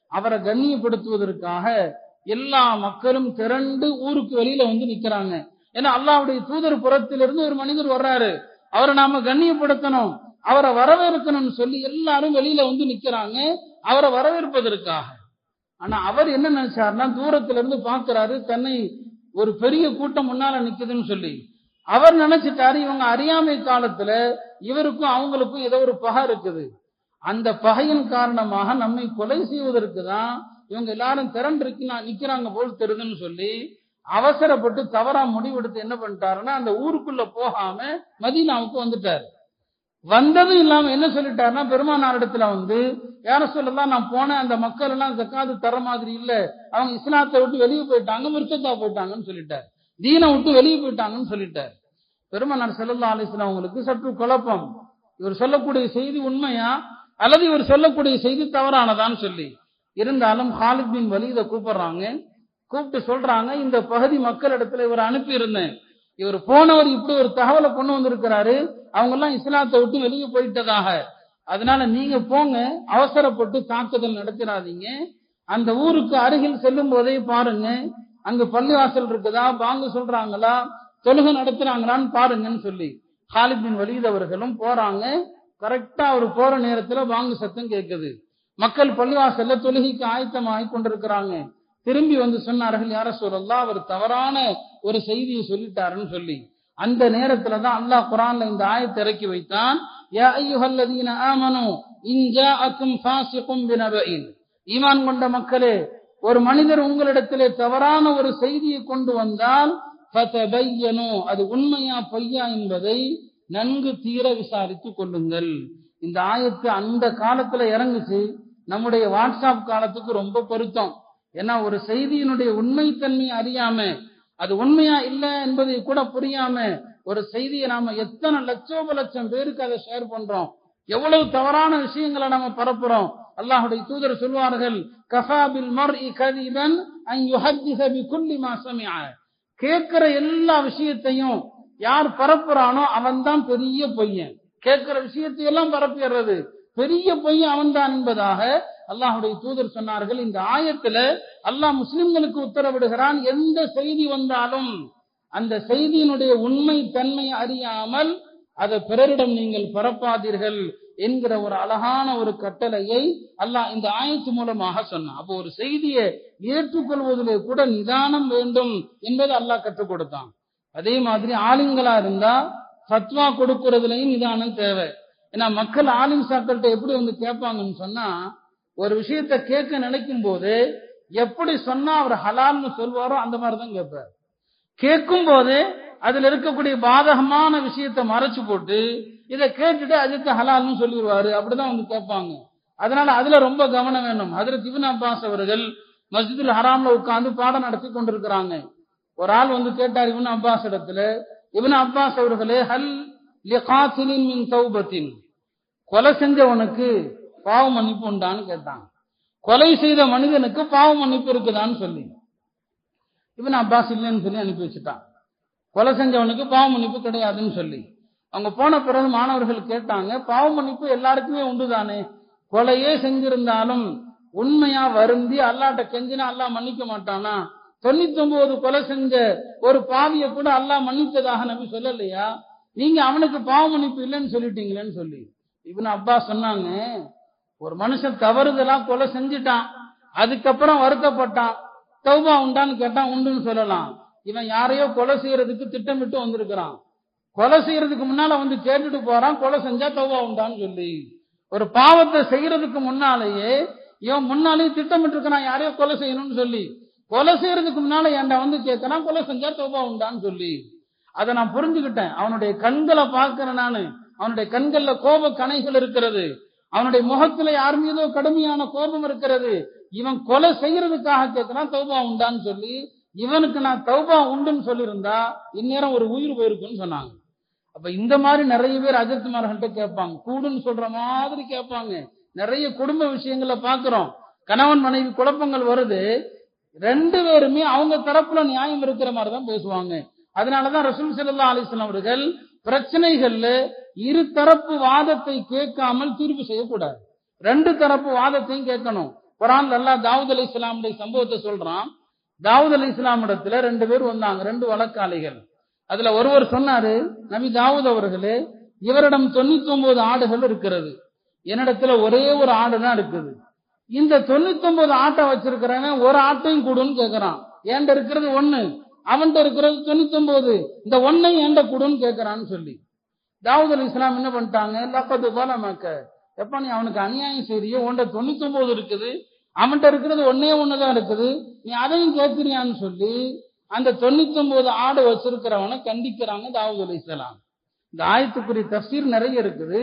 அவரை கண்ணியப்படுத்துவதற்காக எல்லா மக்களும் திரண்டு ஊருக்கு வெளியில வந்து நிக்கிறாங்க. ஏன்னா அல்லாவுடைய தூதர் புறத்திலிருந்து ஒரு மனிதர் வர்றாரு. அவரை நாம கண்ணியப்படுத்தணும். அவரை வரவேற்கணும்னு சொல்லி எல்லாரும் வெளியில வந்து நிக்கிறாங்க. அவரை வரவேற்பதற்காக. ஆனா அவர் என்ன நினைச்சாருன்னா தூரத்துல இருந்து பாக்குறாரு தன்னை ஒரு பெரிய கூட்டம் முன்னால நிக்குதுன்னு சொல்லி. அவர் நினைச்சிட்டாரு இவங்க அறியாமை காலத்துல இவருக்கும் அவங்களுக்கும் ஏதோ ஒரு பகை இருக்குது. அந்த பகையின் காரணமாக நம்மை கொலை செய்வதற்கு தான் இவங்க எல்லாரும் திரண்டு நிக்கிறாங்க போல் தெரிதுன்னு சொல்லி அவசரப்பட்டு தவறா முடிவெடுத்து என்ன பண்ணிட்டாருன்னா அந்த ஊருக்குள்ள போகாம மதீனாவுக்கு வந்துட்டாரு. வந்ததும் இல்லாம என்ன சொல்லிட்டாருன்னா பெருமானாரிடத்துல வந்து யார சொல்லலாம் நான் போனேன் அந்த மக்கள் எல்லாம் ஜக்காது தர மாதிரி இல்ல. அவங்க இஸ்லாத்தை விட்டு வெளியே போயிட்டாங்க மிருத்தத்தா போயிட்டாங்கன்னு சொல்லிட்டார். தீனை விட்டு வெளியே போயிட்டாங்கன்னு சொல்லிட்டார். பெருமானார் செல்லல்லா அலிஸ்லாம் அவங்களுக்கு சற்று குழப்பம். இவர் சொல்லக்கூடிய செய்தி உண்மையா? அல்லது இவர் சொல்லக்கூடிய செய்தி தவறானதான்னு சொல்லி. இருந்தாலும் ஹாலித் பின் வலீத கூப்பிடுறாங்க. கூப்பிட்டு சொல்றாங்க இந்த பகுதி மக்களிடத்துல இவர் அனுப்பி இருந்தேன் இவர் போனவர் இப்படி ஒரு தகவலை கொண்டு வந்திருக்கிறாரு. அவங்க எல்லாம் இஸ்லாத்தை விட்டு வெளியே போயிட்டதாக. அதனால நீங்க போங்க அவசரப்பட்டு தாக்குதல் நடத்திடாதீங்க. அந்த ஊருக்கு அருகில் செல்லும் போதே பாருங்க அங்க பள்ளிவாசல் இருக்குதா பாங்கு சொல்றாங்களா தொழுகை நடத்துறாங்களான்னு பாருங்கன்னு சொல்லி. ஹாலிபின் வலீத் அவர்களும் போறாங்க. கரெக்டா அவர் போற நேரத்துல பாங்கு சத்தம் கேட்குது மக்கள் பள்ளிவாசல்ல தொழுகைக்கு ஆயத்தமாகி கொண்டிருக்கிறாங்க. திரும்பி வந்து சொன்னார்கள் யார சொல்லலாம் அவர் தவறான ஒரு செய்தியை சொல்லிட்டாருன்னு சொல்லி. அந்த நேரத்துல தான் அல்லாஹ் குரான்ல இந்த ஆயத்தை இறக்கி வைத்தான். ஈமான் கொண்ட மக்களே ஒரு மனிதர் உங்களிடத்திலே தவறான ஒரு செய்தியை கொண்டு வந்தால் அது உண்மையா பொய்யா என்பதை நன்கு தீர விசாரித்துக் கொள்ளுங்கள். இந்த ஆயத்து அந்த காலத்துல இறங்குச்சு. நம்முடைய வாட்ஸ்அப் காலத்துக்கு ரொம்ப பொருத்தம். ஏன்னா ஒரு செய்தியினுடைய உண்மைத்தன்மையை அறியாம அது உண்மையா இல்ல என்பதை கூட புரியாம ஒரு செய்தியை நாம எத்தனை லட்சோப லட்சம் பேருக்கு அதை ஷேர் பண்றோம். எவ்வளவு தவறான விஷயங்களை நாம பரப்புறோம். அல்லாஹுடைய தூதர் சொல்வார்கள் கஃபாபில் மர் கதிபன் கேட்கிற எல்லா விஷயத்தையும் யார் பரப்புறானோ அவன் தான் பெரிய பொய்யன் கேட்கிற விஷயத்தையெல்லாம் பரப்பிடுறது பெரிய பையன் அவன்தான் என்பதாக அல்லாஹுடைய தூதர் சொன்னார்கள். இந்த ஆயத்துல அல்லாஹ் முஸ்லிம்களுக்கு உத்தரவிடுகிறான். எந்த செய்தி வந்தாலும் அந்த செய்தியினுடைய உண்மை தன்மை அறியாமல் அதை பிறரிடம் நீங்கள் பரப்பாதீர்கள் என்கிற ஒரு அழகான ஒரு கட்டளையை அல்லாஹ் இந்த ஆயத்து மூலமாக சொன்னான். அப்போ ஒரு செய்தியை ஏற்றுக்கொள்வதிலே கூட நிதானம் வேண்டும் என்பதை அல்லாஹ் கற்றுக் கொடுத்தான். அதே மாதிரி ஆளுங்களா இருந்தா ஃபத்வா கொடுக்கறதுலயும் நிதானம் தேவை. ஏன்னா மக்கள் ஆலிம் சாக்கள்கிட்ட எப்படி வந்து கேட்பாங்கன்னு சொன்னா ஒரு விஷயத்த கேட்க நினைக்கும் போது எப்படி சொன்னா அவர் ஹலால்னு சொல்வாரோ அந்த மாதிரிதான் கேட்பார். கேட்கும் போது அதுல இருக்கக்கூடிய பாதகமான விஷயத்தை மறைச்சு போட்டு இதை கேட்டுட்டு அதுக்கு ஹலால்னு சொல்லிடுவாரு. அப்படிதான் வந்து கேட்பாங்க. அதனால அதுல ரொம்ப கவனம் வேணும். அதுல திபின் அப்பாஸ் அவர்கள் மஸ்ஜிதுல் ஹராம்ல உட்கார்ந்து பாடம் நடத்தி கொண்டிருக்கிறாங்க. ஒரு ஆள் வந்து கேட்டார் இவன் அப்பாஸ் இடத்துல. இவன் அப்பாஸ் அவர்களே ஹல் லிகாசிலின் மின் தௌபத்தின். கொலை செஞ்சவனுக்கு பாவ மன்னிப்பு உண்டான்னு கேட்டாங்க. கொலை செய்த மனிதனுக்கு பாவ மன்னிப்பு இருக்குதான்னு சொல்லி. இவன் அப்பாஸ் இல்லைன்னு சொல்லி அனுப்பி வச்சுட்டான். கொலை செஞ்சவனுக்கு பாவ மன்னிப்பு கிடையாதுன்னு சொல்லி. அவங்க போன பிறகு மாணவர்கள் கேட்டாங்க பாவ மன்னிப்பு எல்லாருக்குமே உண்டுதானே? கொலையே செஞ்சிருந்தாலும் உண்மையா வருந்தி அல்லாட்ட கெஞ்சினா அல்லா மன்னிக்க மாட்டானா? தொண்ணூத்தி ஒன்பது கொலை செஞ்ச ஒரு பாவிய கூட அல்லாஹ் மன்னித்ததாக நம்பி சொல்லலையா? நீங்க அவனுக்கு பாவ மன்னிப்பு இல்லைன்னு சொல்லிட்டீங்களேன்னு சொல்லி. இவன் அப்பா சொன்னாங்க ஒரு மனுஷன் தவறுதலா கொலை செஞ்சுட்டான் அதுக்கப்புறம் வருத்தப்பட்டான் தௌபா உண்டான்னு கேட்டான் உண்டுன்னு சொல்லலாம். இவன் யாரையோ கொலை செய்யறதுக்கு திட்டமிட்டு வந்திருக்கிறான். கொலை செய்யறதுக்கு முன்னால வந்து கேட்டுட்டு போறான் கொலை செஞ்சா தௌபா உண்டான்னு சொல்லி. ஒரு பாவத்தை செய்யறதுக்கு முன்னாலேயே இவன் முன்னாலேயே திட்டமிட்டு இருக்கிறான் யாரையோ கொலை செய்யணும்னு சொல்லி. கொலை செய்யறதுக்கு முன்னால என்கிட்ட வந்து கேட்கறான் கொலை செஞ்சா தௌபா உண்டான்னு சொல்லி. அதை நான் புரிஞ்சுக்கிட்டேன். அவனுடைய கண்களை பார்க்கிறேன் நானு அவனுடைய கண்கள்ல கோப கணைகள் இருக்கிறது. அவனுடைய முகத்துல யார் மீதோ கடுமையான கோபம் இருக்கிறது. இவன் கொலை செய்யறதுக்காக கேட்கிறான் தௌபா உண்டான்னு சொல்லி இவனுக்கு நான் தௌபா உண்டுன்னு சொல்லியிருந்தா இந்நேரம் ஒரு உயிர் போயிருக்குன்னு சொன்னாங்க. அப்ப இந்த மாதிரி நிறைய பேர் அஜித்குமார்கிட்ட கேட்பாங்க. கூடுன்னு சொல்ற மாதிரி கேட்பாங்க. நிறைய குடும்ப விஷயங்களை பாக்குறோம் கணவன் மனைவி குழப்பங்கள் வருது. ரெண்டு பேருமே அவங்க தரப்புல நியாயம் இருக்கிற மாதிரி தான் பேசுவாங்க. அதனாலதான் ரசூல் சல்லா அலிஸ்லாம் அவர்கள் பிரச்சனைகள்ல இரு தரப்பு வாதத்தை கேட்காமல் தீர்ப்பு செய்யக்கூடாது. ரெண்டு தரப்பு வாதத்தையும் கேட்கணும். குரான் அல்லா தாவூத் அலி இஸ்லாமுடைய சம்பவத்தை சொல்றான். தாவூத் அலி இஸ்லாம் இடத்துல ரெண்டு பேர் வந்தாங்க ரெண்டு வழக்காளிகள். அதுல ஒருவர் சொன்னாரு நபி தாவூத் அவர்களே இவரிடம் தொண்ணூத்தி ஒன்பது ஆடுகள் இருக்கிறது. என்னிடத்துல ஒரே ஒரு ஆடு தான் இருக்குது. இந்த தொண்ணூத்தி ஒன்பது ஆட்டை வச்சிருக்கிறவன் ஒரு ஆட்டையும் கூடுன்னு கேக்குறான். ஏண்ட இருக்கிறது ஒண்ணு. அவன்கிட்ட இருக்கிறது தொண்ணூத்தி ஒன்பது இந்த ஒன்னையும் ஏண்ட கொடுன்னு கேட்கிறான்னு சொல்லி. தாவூத் அலி இஸ்லாம் என்ன பண்ணிட்டாங்க? லக்கத்து போல மக்க எப்ப நீ அவனுக்கு அநியாயம் செய்யறியோ உன்ட தொண்ணூத்தி ஒன்பது இருக்குது அவன்கிட்ட இருக்கிறது ஒன்னே ஒண்ணுதான் இருக்குது நீ அதையும் கேட்கிறியான்னு சொல்லி அந்த தொண்ணூத்தி ஒன்பது ஆடு வச்சிருக்கிறவனை கண்டிக்கிறாங்க தாவூத் அலி இஸ்லாம். இந்த ஆயத்துக்குரிய தஃசீர் நிறைய இருக்குது.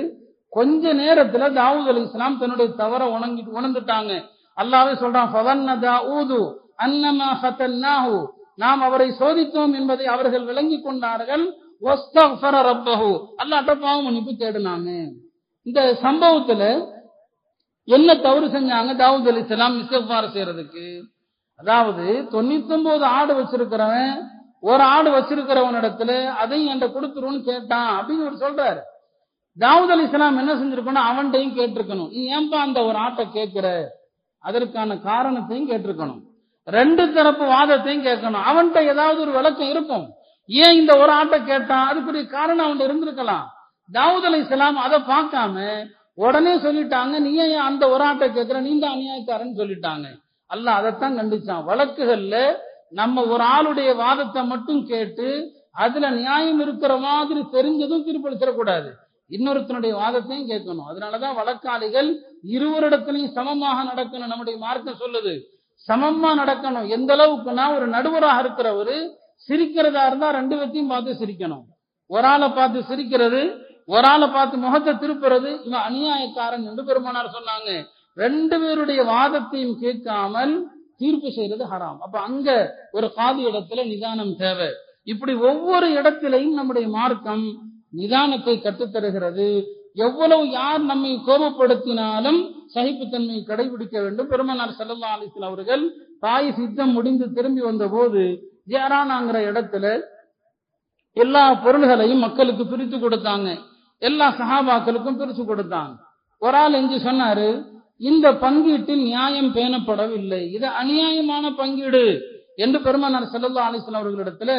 கொஞ்ச நேரத்துல தாவூத் அலி இஸ்லாம் தன்னுடைய தவற உணங்கி உணர்ந்துட்டாங்க. அல்லாவே சொல்றான் ஃபவன்ன தாவூது அன்னமா ஹத்தன்னாஹு நாம் அவரை சோதித்தோம் என்பதை அவர்கள் விளங்கி கொண்டார்கள். வஸ்தக்ஃபர பாவம் மன்னிப்பு தேடினாங்க இந்த சம்பவத்துல என்ன தவறு செஞ்சாங்க? தாவூத் அலி இஸ்லாம் இஸ்திஃபார் செய்யறதுக்கு. அதாவது தொண்ணூத்தி ஒன்பது ஆடு வச்சிருக்கிறவன் ஒரு ஆடு வச்சிருக்கிறவன் இடத்துல அதையும் என்கிட்ட கொடுத்துருன்னு கேட்டான் அப்படின்னு அவர் சொல்றாரு. தாவூத் அலி இஸ்லாம் என்ன செஞ்சிருக்கணும்? அவன்கிட்டையும் கேட்டிருக்கணும். நீ ஏன்பா அந்த ஒரு ஆட்டை கேட்கிற? அதற்கான காரணத்தையும் கேட்டிருக்கணும். ரெண்டு தரப்பு வாதத்தையும் கேட்கணும். அவன்கிட்ட ஏதாவது ஒரு விளக்கம் இருக்கும். ஏன் இந்த ஒரு ஆட்டை கேட்டான்? அதுக்குரிய காரணம் அவன்கிட்ட இருந்திருக்கலாம். தாவூத் அலி இஸ்லாம் அதை பார்க்காம உடனே சொல்லிட்டாங்க நீ ஏன் அந்த ஒரு ஆட்டை கேட்கிற? நீ தான் அநியாயக்காரன்னு சொல்லிட்டாங்க. அல்ல அதைத்தான் கண்டிச்சான். வழக்குகள்ல நம்ம ஒரு ஆளுடைய வாதத்தை மட்டும் கேட்டு அதுல நியாயம் இருக்கிற மாதிரி தெரிஞ்சதும் திருப்பளிச்சிடக்கூடாது. இன்னொருத்தனுடைய வாதத்தையும் கேட்கணும். அதனாலதான் வழக்காளிகள் இருவரிடத்திலையும் சமமாக நடக்கணும். நம்முடைய மார்க்கம் சொல்லுது. சமமா நடக்கணும். எந்த அளவுக்குன்னா ஒரு நடுவராக இருக்கிறவரு சிரிக்கிறதா இருந்தா ரெண்டு பேர்த்தையும் பார்த்து சிரிக்கணும். ஒரு ஆளை பார்த்து சிரிக்கிறது ஒரு ஆளை பார்த்து முகத்தை திருப்புறது இவன் அநியாயக்காரன் என்று பெருமானார் சொன்னாங்க. ரெண்டு பேருடைய வாதத்தையும் கேட்காமல் தீர்ப்பு செய்யறது ஹராம். அப்ப அங்க ஒரு காது இடத்துல நிதானம் தேவை. இப்படி ஒவ்வொரு இடத்திலையும் நம்முடைய மார்க்கம் நிதானத்தை கற்றுத்தருகிறது. எவ்வளவு யார் நம்மை கோபப்படுத்தினாலும் சகிப்புத்தன்மையை கடைபிடிக்க வேண்டும். பெருமனார் செல்லல்லா அலிஸ்லாம் அவர்கள் தாய் சித்தம் முடிந்து திரும்பி வந்த போது ஜேரானாங்கிற இடத்துல எல்லா பொருள்களையும் மக்களுக்கு பிரித்து கொடுத்தாங்க. எல்லா சகாபாக்களுக்கும் பிரித்து கொடுத்தாங்க. ஒரு ஆள் எஞ்சி சொன்னாரு இந்த பங்கீட்டில் நியாயம் பேணப்படவில்லை. இது அநியாயமான பங்கீடு என்று பெருமானார் செல்லல்லா அலிஸ்லாம் அவர்களிடத்துல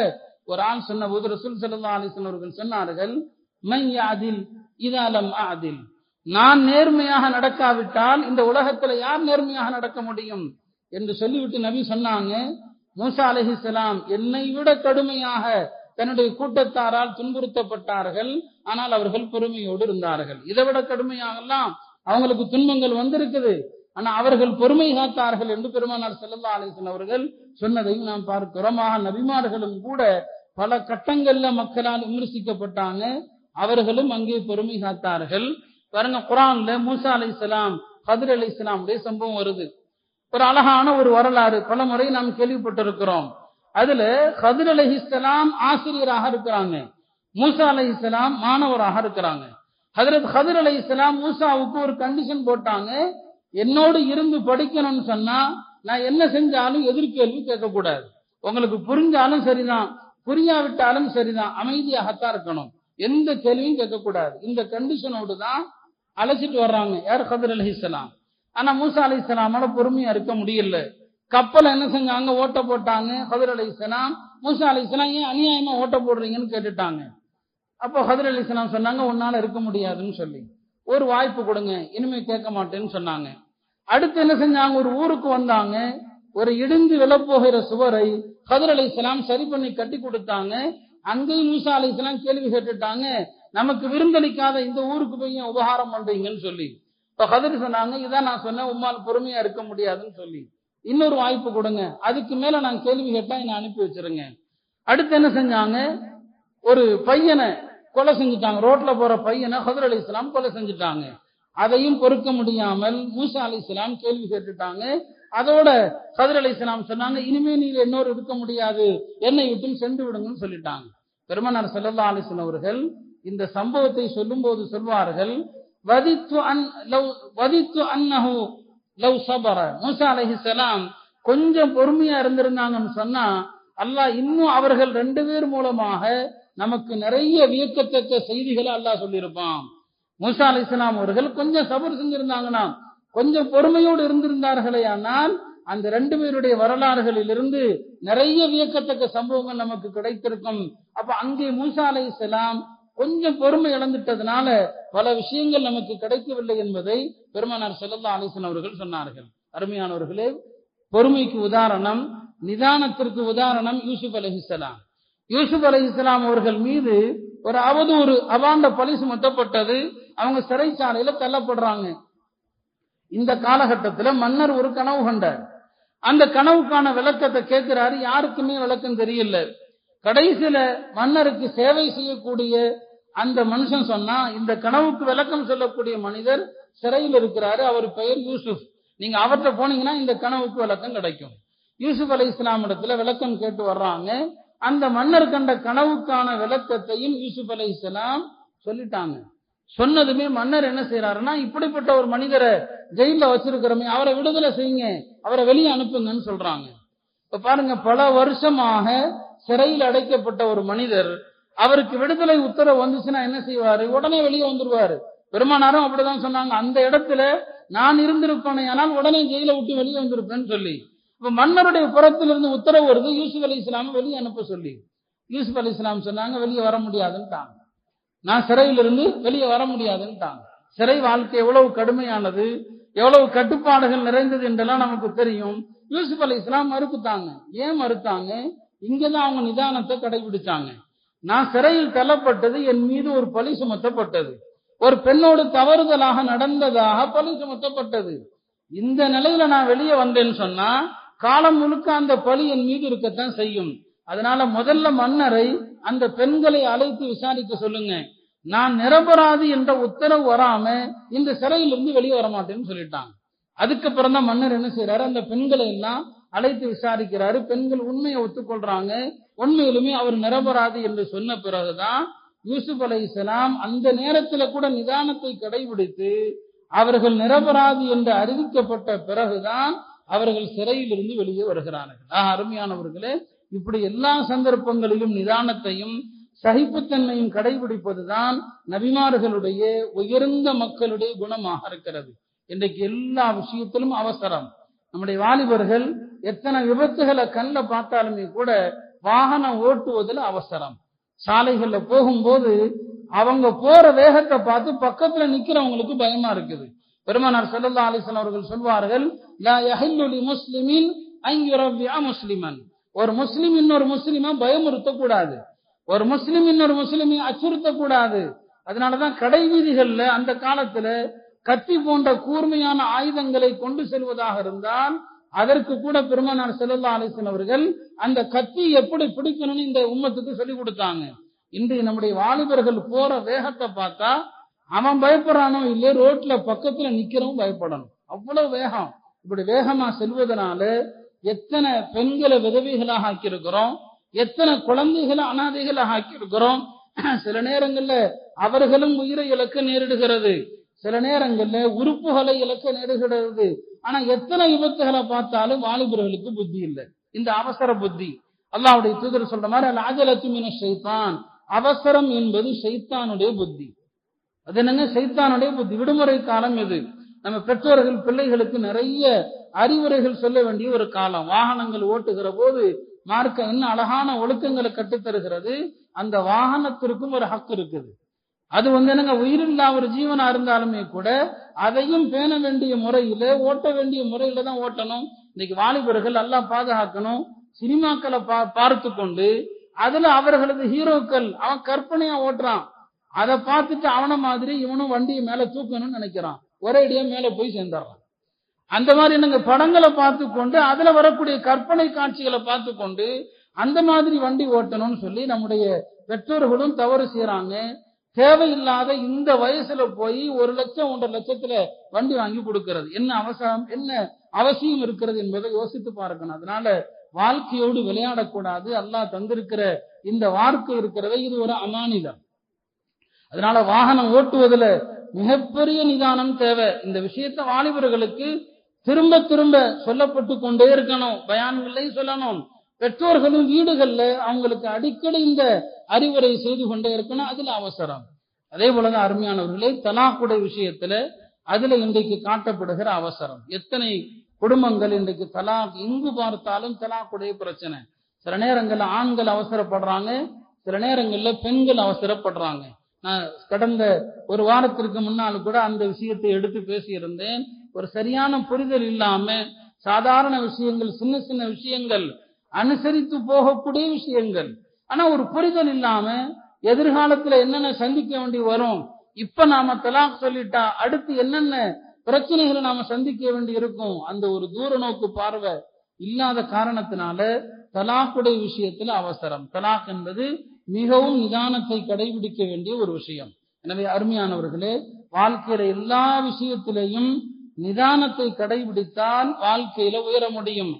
ஒரு ஆள் சொன்ன போது ரசூல் செல்லல்லா அலிஸ்லாம் அவர்கள் சொன்னார்கள் மை அதில் இதாலம் அதில் நான் நேர்மையாக நடக்காவிட்டால் இந்த உலகத்துல யார் நேர்மையாக நடக்க முடியும்? என்று சொல்லிவிட்டு நபி சொன்னாங்க மூசா அலஹிசலாம் என்னை விட கடுமையாக தன்னுடைய கூட்டத்தாரால் துன்புறுத்தப்பட்டார்கள். ஆனால் அவர்கள் பொறுமையோடு இருந்தார்கள். இதை விட கடுமையாகலாம். அவங்களுக்கு துன்பங்கள் வந்திருக்குது. ஆனா அவர்கள் பொறுமை காத்தார்கள் என்று பெருமானார் செல்லல்லா அலிசன் அவர்கள் சொன்னதையும் நாம் பார்க்கிறோம். ஆக நபிமார்களும் கூட பல கட்டங்கள்ல மக்களால் விமர்சிக்கப்பட்டாங்க. அவர்களும் அங்கே பெருமை காத்தார்கள். பாருங்க குரான்ல மூசா அலி இஸ்லாம் ஹதர் அலி இஸ்லாமுடைய சம்பவம் வருது. ஒரு அழகான ஒரு வரலாறு பல முறை நாம் கேள்விப்பட்டிருக்கிறோம். அதுல ஹதர் அலி இஸ்லாம் ஆசிரியராக இருக்கிறாங்க. மூசா அலி இஸ்லாம் மாணவராக இருக்கிறாங்க. ஹதரத் ஹதர் அலி இஸ்லாம் மூசாவுக்கு ஒரு கண்டிஷன் போட்டாங்க. என்னோடு இருந்து படிக்கணும்னு சொன்னா நான் என்ன செஞ்சாலும் எதிர்கேள்வி கேட்கக்கூடாது. உங்களுக்கு புரிஞ்சாலும் சரிதான். புரியாவிட்டாலும் சரிதான். அமைதியாகத்தான் இருக்கணும். எந்த கேள்வியும் கேட்கக்கூடாது. இந்த கண்டிஷனோடு தான் அழைச்சிட்டு வர்றாங்க. யார்? ஹதர் அலி இஸ்லாம். ஆனா மூசா அலி இஸ்லாமால பொறுமையா இருக்க முடியல. கப்பலை என்ன செஞ்சாங்க? ஓட்ட போட்டாங்க. ஹதர் அலி இஸ்லாம் மூசா அலி இஸ்லாம் ஏன் அநியாயமா ஓட்ட போடுறீங்கன்னு கேட்டுட்டாங்க. அப்போ ஹதர் அலி இஸ்லாம் சொன்னாங்க உன்னால இருக்க முடியாதுன்னு சொல்லி. ஒரு வாய்ப்பு கொடுங்க இனிமே கேட்க மாட்டேன்னு சொன்னாங்க. அடுத்து என்ன செஞ்சாங்க? ஒரு ஊருக்கு வந்தாங்க. ஒரு இடிந்து விழப்போகிற சுவரை ஹதர் அலி இஸ்லாம் சரி பண்ணி கட்டி கொடுத்தாங்க. அங்கேயும் மூசா அலிஸ்லாம் கேள்வி கேட்டுட்டாங்க. நமக்கு விருந்தளிக்காத இந்த ஊருக்கு போய் உபகாரம் பண்றீங்கன்னு சொல்லி. இப்ப ஹதர் சொன்னாங்க இதான் நான் சொன்னேன் உம்மால் பொறுமையா இருக்க முடியாதுன்னு சொல்லி. இன்னொரு வாய்ப்பு கொடுங்க. அதுக்கு மேல நான் கேள்வி கேட்டா என்ன அனுப்பி வச்சிருங்க. அடுத்து என்ன செஞ்சாங்க? ஒரு பையனை கொலை செஞ்சுட்டாங்க. ரோட்ல போற பையனை ஹதர் அலி இஸ்லாம் கொலை செஞ்சுட்டாங்க. அதையும் பொறுக்க முடியாமல் மூசா அலி இஸ்லாம் கேள்வி கேட்டுட்டாங்க. அதோட ஹதர் அலி இஸ்லாம் சொன்னாங்க இனிமே நீங்க இன்னொரு இருக்க முடியாது. என்னை விட்டும் சென்று விடுங்கன்னு சொல்லிட்டாங்க. பெருமனார் செல்லல்லா அலிசன் அவர்கள் இந்த சம்பவத்தை சொல்லும் போது சொல்வார்கள் வதித்து அன் லவ் வதித்து அன்னஹு லவ் சபர. மூசா அலஹிசலாம் கொஞ்சம் பொறுமையா இருந்திருந்தாங்கன்னு சொன்னா அல்லாஹ் இன்னும் அவர்கள் ரெண்டு பேர் மூலமாக நமக்கு நிறைய வியக்கத்தக்க செய்திகளை அல்லாஹ் சொல்லியிருப்பான். மூசா அலைஹிஸ்ஸலாம் அவர்கள் கொஞ்சம் சபர் செஞ்சிருந்தாங்கன்னா கொஞ்சம் பொறுமையோடு இருந்திருந்தார்களே ஆனால் அந்த ரெண்டு பேருடைய வரலாறுகளிலிருந்து நிறைய வியக்கத்தக்க சம்பவங்கள் நமக்கு கிடைத்திருக்கும். அப்ப அங்கே மூசா செலாம் கொஞ்சம் பொறுமை இழந்துட்டதுனால பல விஷயங்கள் நமக்கு கிடைக்கவில்லை என்பதை பெருமானார் செல்லல்லா அலிசன் அவர்கள் சொன்னார்கள். அருமையானவர்களே பொறுமைக்கு உதாரணம் நிதானத்திற்கு உதாரணம் யூசுப் அலிஹிஸ்லாம் யூசுப் அலிஹிஸ்லாம் அவர்கள் மீது ஒரு அவதூறு அவாண்ட பழி சுமத்தப்பட்டது அவங்க சிறைச்சாலையில தள்ளப்படுறாங்க. இந்த காலகட்டத்தில் மன்னர் ஒரு கனவு கண்டார். அந்த கனவுக்கான விளக்கத்தை கேட்கிறாரு. யாருக்குமே விளக்கம் தெரியல. கடைசியில மன்னருக்கு சேவை செய்யக்கூடிய அந்த மனுஷன் சொன்னா இந்த கனவுக்கு விளக்கம் சொல்லக்கூடிய மனிதர் சிறையில் இருக்கிறாரு. அவர் பெயர் யூசுப். நீங்க அவர்கிட்ட போனீங்கன்னா இந்த கனவுக்கு விளக்கம் கிடைக்கும். யூசுப் அலி இஸ்லாம் இடத்துல விளக்கம் கேட்டு வர்றாங்க. அந்த மன்னர் கண்ட கனவுக்கான விளக்கத்தையும் யூசுப் அலி இஸ்லாம் சொல்லிட்டாங்க. சொன்னதுமே மன்னர் என்ன செய்யறாருன்னா இப்படிப்பட்ட ஒரு மனிதரை ஜெயில வச்சிருக்கிறோமே அவரை விடுதலை செய்யுங்க அவரை வெளியே அனுப்புங்கன்னு சொல்றாங்க. இப்ப பாருங்க பல வருஷமாக சிறையில் அடைக்கப்பட்ட ஒரு மனிதர் அவருக்கு விடுதலை உத்தரவு வந்துச்சுன்னா என்ன செய்வாரு? உடனே வெளியே வந்துருவாரு. பெருமானாரும் அப்படிதான் சொன்னாங்க. அந்த இடத்துல நான் இருந்திருப்பேனே ஆனால் உடனே ஜெயில விட்டு வெளியே வந்திருப்பேன்னு சொல்லி. இப்ப மன்னருடைய புறத்திலிருந்து உத்தரவு வருது யூசுப் அலி இஸ்லாம வெளியே அனுப்ப சொல்லி. யூசுப் அலி இஸ்லாம் சொன்னாங்க வெளியே வர முடியாதுன்ட்டாங்க. நான் சிறையிலிருந்து வெளியே வர முடியாதுன்ட்டாங்க. சிறை வாழ்க்கை எவ்வளவு கடுமையானது எவ்வளவு கட்டுப்பாடுகள் நிறைந்தது என்றெல்லாம் நமக்கு தெரியும். யூசுப் அலி இஸ்லாம் மறுத்துட்டாங்க. ஏன் மறுத்தாங்க? இங்கதான் அவங்க நிதானத்தை கடைபிடிச்சாங்க. நான் சிறையில் தள்ளப்பட்டது என் மீது ஒரு பழி சுமத்தப்பட்டது. ஒரு பெண்ணோடு தவறுதலாக நடந்ததாக பழி சுமத்தப்பட்டது. இந்த நிலையில நான் வெளியே வந்தேன்னு சொன்னா காலம் முழுக்க அந்த பழி என் மீது இருக்கத்தான் செய்யும். அதனால முதல்ல மன்னரை அந்த பெண்களை அழைத்து விசாரிக்க சொல்லுங்க. நான் நிரபராதி என்ற உத்தரவு வராம இந்த சிறையிலிருந்து வெளியே வர மாட்டேன்னு சொல்லிட்டாங்க. அதுக்கப்புறம் தான் மன்னர் என்ன செய்யறாரு அந்த பெண்களை எல்லாம் அழைத்து விசாரிக்கிறாரு. பெண்கள் உண்மையை ஒத்துக்கொள்றாங்க. உண்மையிலுமே அவர் நிரபராதி என்று சொன்ன பிறகுதான் யூசுப் அலை இஸ்லாம் அந்த நேரத்துல கூட நிதானத்தை கடைபிடித்து அவர்கள் நிரபராதி என்று அறிவிக்கப்பட்ட பிறகுதான் அவர்கள் சிறையிலிருந்து வெளியே வருகிறார்கள். ஆஹ் அருமையானவர்களே இப்படி எல்லா சந்தர்ப்பங்களிலும் நிதானத்தையும் சகிப்புத்தன்மையும் கடைபிடிப்பதுதான் நபிமார்களுடைய உயர்ந்த மக்களுடைய குணமாக இருக்கிறது. இன்றைக்கு எல்லா விஷயத்திலும் அவசரம். நம்முடைய வாலிபர்கள் எத்தனை விபத்துகளை கண்ணில் பார்த்தாலுமே கூட வாகனம் ஓட்டுவதில் அவசரம். சாலைகள்ல போகும்போது அவங்க போற வேகத்தை பார்த்து பக்கத்துல நிக்கிறவங்களுக்கு பயமா இருக்குது. பெருமானார் செல்லல்லா அலிசன் அவர்கள் சொல்வார்கள் யஹில்லுலி முஸ்லிமின் முஸ்லிமன். ஒரு முஸ்லிம் இன்னொரு முஸ்லிமா பயமுறுத்த கூடாது ஒரு முஸ்லிம் இன்னொரு முஸ்லிமை அச்சுறுத்தக்கூடாது. அதனாலதான் கடை வீதிகள்ல அந்த காலத்துல கத்தி போன்ற கூர்மையான ஆயுதங்களை கொண்டு செல்வதாக இருந்தால் அதற்கு கூட பெருமானார் செல்லல்லா அலிசன் அவர்கள் அந்த கத்தி எப்படி பிடிக்கணும்னு இந்த உம்மத்துக்கு சொல்லிக் கொடுத்தாங்க. இன்று நம்முடைய வாலிபர்கள் போற வேகத்தை பார்த்தா அவன் பயப்படுறானோ இல்லையோ ரோட்ல பக்கத்துல நிக்கிறவன் பயப்படணும். அவ்வளவு வேகம். இப்படி வேகமா செல்வதனால எத்தனை பெண்களை விதவிகளாக ஆக்கியிருக்கிறோம். எத்தனை குழந்தைகளை அனாதைகளாக ஆக்கியிருக்கிறோம் சில நேரங்கள்ல அவர்களும் உயிரை இழக்க நேரிடுகிறது. சில நேரங்கள்ல உறுப்புகளை இழக்க நேரிடுகிறது. ஆனா எத்தனை விபத்துகளை பார்த்தாலும் வாலிபர்களுக்கு புத்தி இல்லை. இந்த அவசர புத்தி. அல்லாவுடைய தூதர் சொல்ற மாதிரி அல்ல சைத்தான் அவசரம் என்பது சைத்தானுடைய புத்தி. அது என்னங்க? சைத்தானுடைய புத்தி. விடுமுறை காலம் இது நம்ம பெற்றோர்கள் பிள்ளைகளுக்கு நிறைய அறிவுரைகள் சொல்ல வேண்டிய ஒரு காலம். வாகனங்கள் ஓட்டுகிற போது மார்க்க இன்னும் அழகான ஒழுக்கங்களை கட்டுத்தருகிறது அந்த வாகனத்திற்கும் ஒரு ஹக்கு இருக்குது. அது வந்து என்னங்க உயிரில்லா ஒரு ஜீவனா இருந்தாலுமே கூட அதையும் பேண வேண்டிய முறையில ஓட்ட வேண்டிய முறையில தான் ஓட்டணும். இன்னைக்கு வாலிபர்கள் எல்லாம் பாதுகாக்கணும். சினிமாக்களை பா பார்த்து கொண்டு அதுல அவர்களது ஹீரோக்கள் அவன் கற்பனையா ஓட்டுறான். அதை பார்த்துட்டு அவன மாதிரி இவனும் வண்டியை மேல தூக்கணும்னு நினைக்கிறான். ஒரே மேல போய் சேர்ந்துடுறான். அந்த மாதிரி நாங்க படங்களை பார்த்து கொண்டு அதுல வரக்கூடிய கற்பனை காட்சிகளை பார்த்து கொண்டு அந்த மாதிரி வண்டி ஓட்டணும்னு சொல்லி நம்முடைய பெற்றோர்களும் தவறு செய்யறாங்க தேவையில்லாத இந்த வயசுல போய் ஒரு லட்சம் ஒன்றரை லட்சத்துல வண்டி வாங்கி கொடுக்கிறது. என்ன அவசரம்? என்ன அவசியம் இருக்கிறது என்பதை யோசித்து பார்க்கணும். அதனால வாழ்க்கையோடு விளையாடக்கூடாது. அல்லாஹ் தந்திருக்கிற இந்த வார்த்தை இருக்கிறத இது ஒரு அமானிதம். அதனால வாகனம் ஓட்டுவதுல மிகப்பெரிய நிதானம் தேவை. இந்த விஷயத்த வாலிபர்களுக்கு திரும்ப திரும்ப சொல்லப்பட்டு கொண்டே இருக்கணும். பயான்களையும் சொல்லணும். பெற்றோர்களும் வீடுகள்ல அவங்களுக்கு அடிக்கடி இந்த அறிவுரை செய்து கொண்டே இருக்கணும். அதுல அவசரம். அதே போலதான் அருமையானவர்களே தலாக்குடை விஷயத்துல அதுல இன்றைக்கு காட்டப்படுகிற அவசரம். எத்தனை குடும்பங்கள் இன்றைக்கு தலாக் எங்கு பார்த்தாலும் தலாக்குடைய பிரச்சனை. சில நேரங்கள்ல ஆண்கள் அவசரப்படுறாங்க சில நேரங்கள்ல பெண்கள் அவசரப்படுறாங்க. நான் கடந்த ஒரு வாரத்திற்கு முன்னால் கூட அந்த விஷயத்தை எடுத்து பேசியிருந்தேன். ஒரு சரியான புரிதல் இல்லாம சாதாரண விஷயங்கள் சின்ன சின்ன விஷயங்கள் அனுசரித்து போகக்கூடிய விஷயங்கள். ஆனா ஒரு புரிதல் இல்லாம எதிர்காலத்துல என்னென்ன சந்திக்க வேண்டி வரும்? இப்ப நாம தலாக் சொல்லிட்டா அடுத்து என்னென்ன பிரச்சனைகளை நாம சந்திக்க வேண்டி இருக்கும்? அந்த ஒரு தூர நோக்கு பார்வை இல்லாத காரணத்தினால தலாக்குடைய விஷயத்துல அவசரம். தலாக் என்பது மிகவும் நிதானத்தை கடைபிடிக்க வேண்டிய ஒரு விஷயம். எனவே அருமையானவர்களே வாழ்க்கையில எல்லா விஷயத்திலையும் நிதானத்தை கடைபிடித்தால் வாழ்க்கையில உயர முடியும்.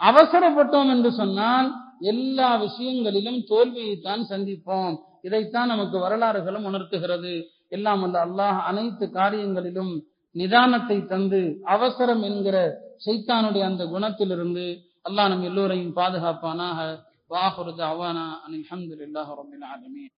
அவசரப்பட்டோம் என்று சொன்னால் எல்லா விஷயங்களிலும் தோல்வியைத்தான் சந்திப்போம். இதைத்தான் நமக்கு வரலாறுகளும் உணர்த்துகிறது. எல்லாம் அல்ல அல்லாஹ் அனைத்து காரியங்களிலும் நிதானத்தை தந்து அவசரம் என்கிற சைத்தானுடைய அந்த குணத்திலிருந்து அல்லாஹ் நம் எல்லோரையும் பாதுகாப்பானாக. வாஹுரு அவானா அலமதுல்லாஹ் ரபில் ஆலமீன்.